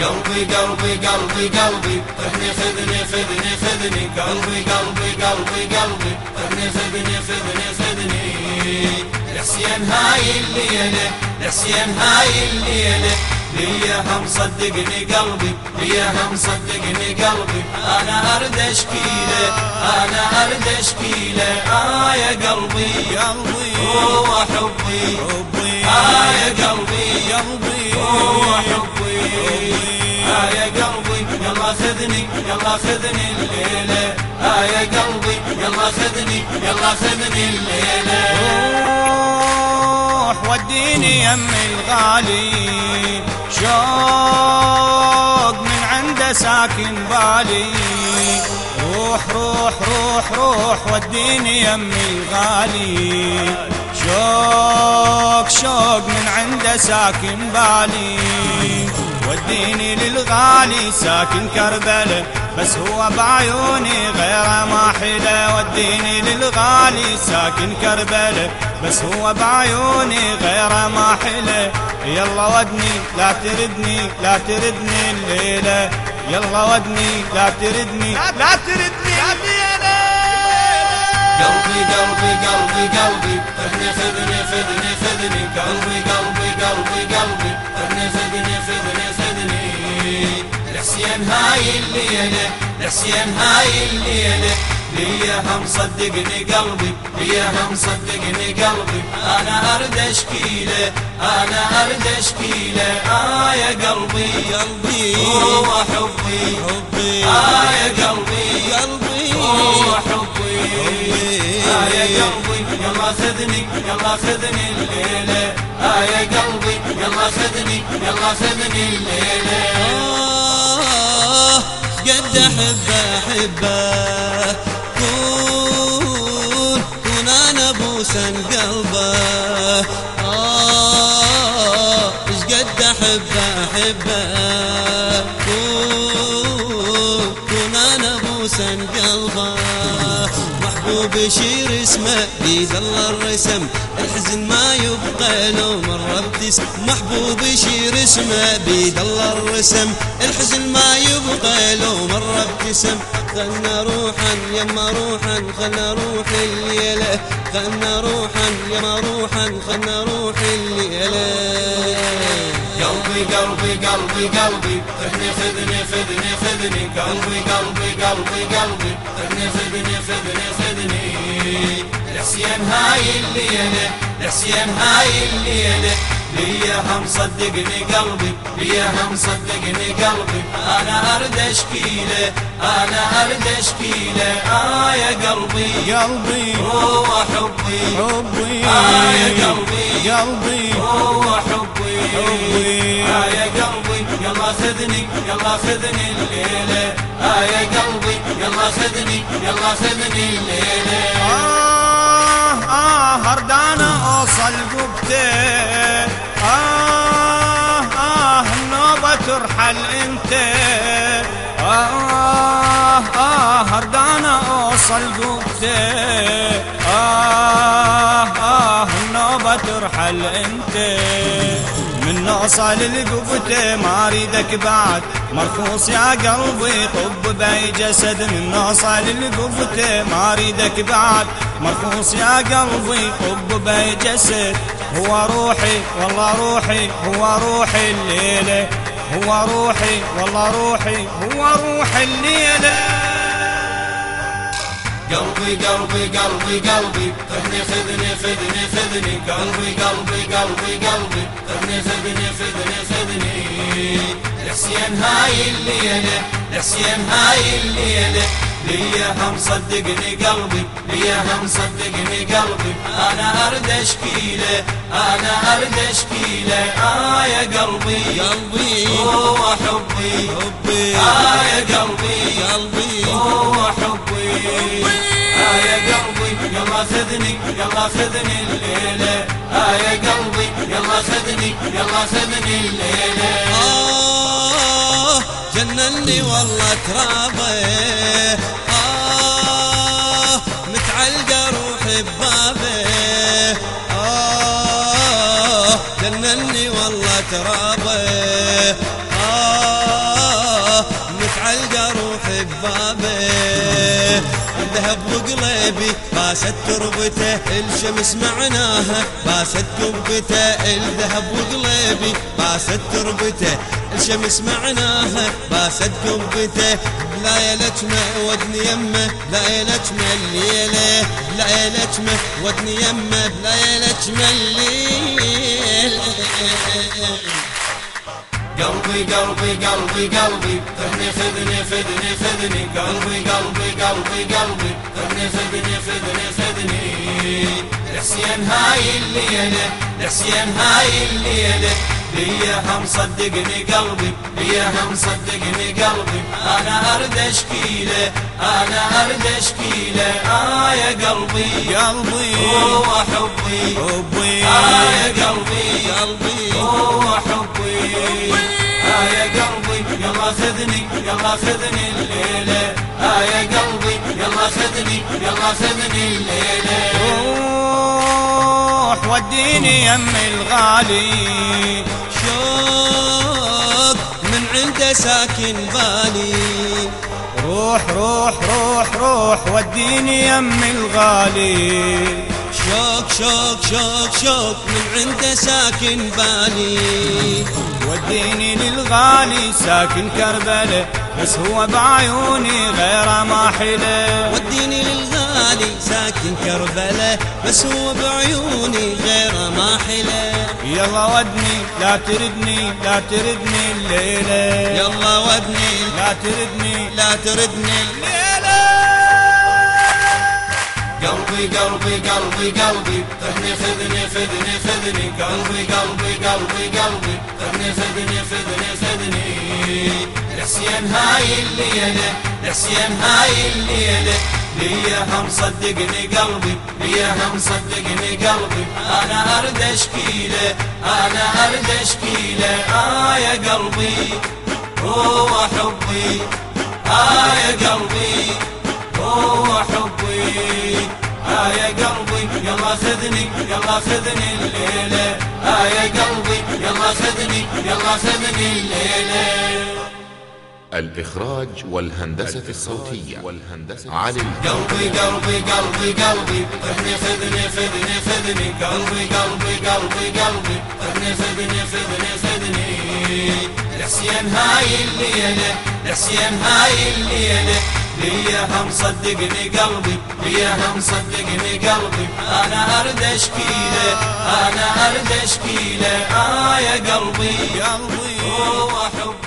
قلبي قلبي قلبي قلبي خذني خذني خذني خذني. قلبي قلبي قلبي قلبي خذني خذني خذني. خذني الحسين هاي الليلة الحسين هاي الليلة. ليها مصدقني قلبي ليها مصدقني قلبي. أنا أرد أشكيلة أنا أرد أشكيلة. آه يا قلبي قلبي هو حبي. حبي آه يا قلبي قلبي هو حبي. خذني يلا خذني الليلة. آه يا قلبي يلا خذني يلا خذني الليلة. روح وديني يم الغالي. شوق من عنده ساكن بالي. روح روح روح روح وديني يم الغالي. شوق شوق من عنده ساكن بالي. وديني للغالي ساكن كربلة. بس هو بعيوني غيره ما حلا وديني للغالي ساكن كربلة. بس هو بعيوني غيره ما حلا يلا ودني لا تردني لا تردني الليلة. يلا ودني لا تردني لا تردني الليلة. قلبي قلبي قلبي قلبي. خذني خذني خذني خذني. قلبي قلبي قلبي قلبي. خذني خذني خذني. الحسين هاي الليلة الحسين هاي الليلة. ليها مصدقني قلبي ليها مصدقني قلبي. أنا أرد أشكيلة أنا أرد أشكيلة. آه يا قلبي قلبي. هو حبي. حبي. آه يا قلبي. قلبي. هو حبي. آه يا قلبي يلا خذني يلا خذني الليلة. آه يا قلبي يلا خذني يلا خذني الليلة. آه قد أحبه أحبه. كون كون أنا بوسن قلبه. آه إيش قد أحبه أحبه. كون كون أنا بوسن قلبه. محبوب يشير اسمه بيد الله الرسم. الحزن ما يبقى لو مرة ابتسم محبوب يشير اسمه بيد الله الرسم. الحزن ما يبقى لو مرة ابتسم خلنا روحا يما روحا خلنا روح الليلة. خلنا روحا يما روحا خلنا روح الليلة. قلبي قلبي قلبي قلبي. خذني خذني خذني خذني. قلبي قلبي قلبي قلبي. خذني خذني خذني خذني. الحسين هاي الليلة الحسين هاي الليلة. ليها مصدقني قلبي ليها مصدقني قلبي. أنا أرد أشكيلة أنا أرد أشكيلة. آه يا قلبي قلبي. هو حبي. حبي. آه يا قلبي قلبي. هو حبي. حبي. آه يا قلبي يلا خذني يلا خذني الليلة آه يا قلبي يلا خذني يلا خذني الليلة آه آه هردانة أوصل قبته آه آه النوبة ترحل انت آه آه هردانة أوصل قبته آه آه النوبة ترحل أنت نوصل لقبته ما أريدك بعد. مرخوص يا قلبي طب بأي جسد. من نوصل لقبته ما أريدك بعد. مرخوص يا قلبي طب بأي جسد. هو روحي والله روحي هو روحي الليلة. هو روحي والله روحي هو روح الليلة. قلبي قلبي قلبي قلبي. خذني خذني خذني خذني. قلبي قلبي قلبي قلبي. خذني خذني خذني خذني. الحسين هاي الليلة الحسين هاي الليلة. ليها مصدقني قلبي ليها مصدقني قلبي. أنا أرد أشكيلة أنا أرد أشكيلة. آه يا قلبي قلبي. هو حبي. حبي. آه يا قلبي. قلبي. خذني يلا خذني الليلة. آه يا قلبي يلا خذني يلا خذني الليلة. آه جنني والله ترابي آه متعلقة روحي ببابي آه جنني والله ترابي آه متعلقة روحي ببابي الذهب وقلبي باست تربته الشمس معناها. باست قبته الذهب وقلبي باست تربته الشمس معناها. باست يا لجمة ودني يمه لا يا لجمة ودني يمه لجمة الليلة. قلبي قلبي قلبي قلبي. خذني خذني خذني خذني قلبي قلبي قلبي قلبي. خذني خذني خذني خذني الحسين هاي الليلة الحسين هاي الليلة. ليها مصدقني قلبي ليها مصدقني قلبي. أنا أرد أشكيلة أنا أرد أشكيلة. آه يا قلبي قلبي. هو حبي حبي آه يا قلبي. قلبي. يلا خذني الليلة. آه يا قلبي يلا خذني يلا خذني الليلة. روح وديني يم الغالي. شوق من عنده ساكن بالي. روح روح روح روح وديني يم الغالي. شوق شوق شوق شوق من عنده ساكن بالي. وديني للغالي ساكن كربلة بس هو بعيوني غيره ما حلة وديني للغالي ساكن كربلة بس هو بعيوني غيره ما حلة يلا ودني لا تردني لا تردني الليلة. يلا ودني لا تردني لا تردني قلبي قلبي قلبي قلبي. خذني خذني خذني خذني. قلبي قلبي قلبي قلبي. خذني خذني خذني خذني. الحسين هاي الليلة الحسين هاي الليلة ليها مصدقني قلبي ليها مصدقني قلبي. أنا ارد اشكيله أنا ارد اشكيله آه يا قلبي هو حبي. آه يا قلبي هو حبي. آه يا قلبي يلا خذني يلا خذني الليلة. آه يا قلبي يلا خذني يلا خذني الليلة. الإخراج والهندسة الصوتية. والهندسة علي قلبي قلبي قلبي قلبي خذني خذني خذني خذني. قلبي قلبي قلبي قلبي خذني خذني خذني. خذني الحسين هاي الليلة. الحسين هاي الليلة ليها مصدقني قلبي ليها مصدقني قلبي. أنا ارد اشكيله أنا ارد اشكيله آه يا قلبي. قلبي. هو حبي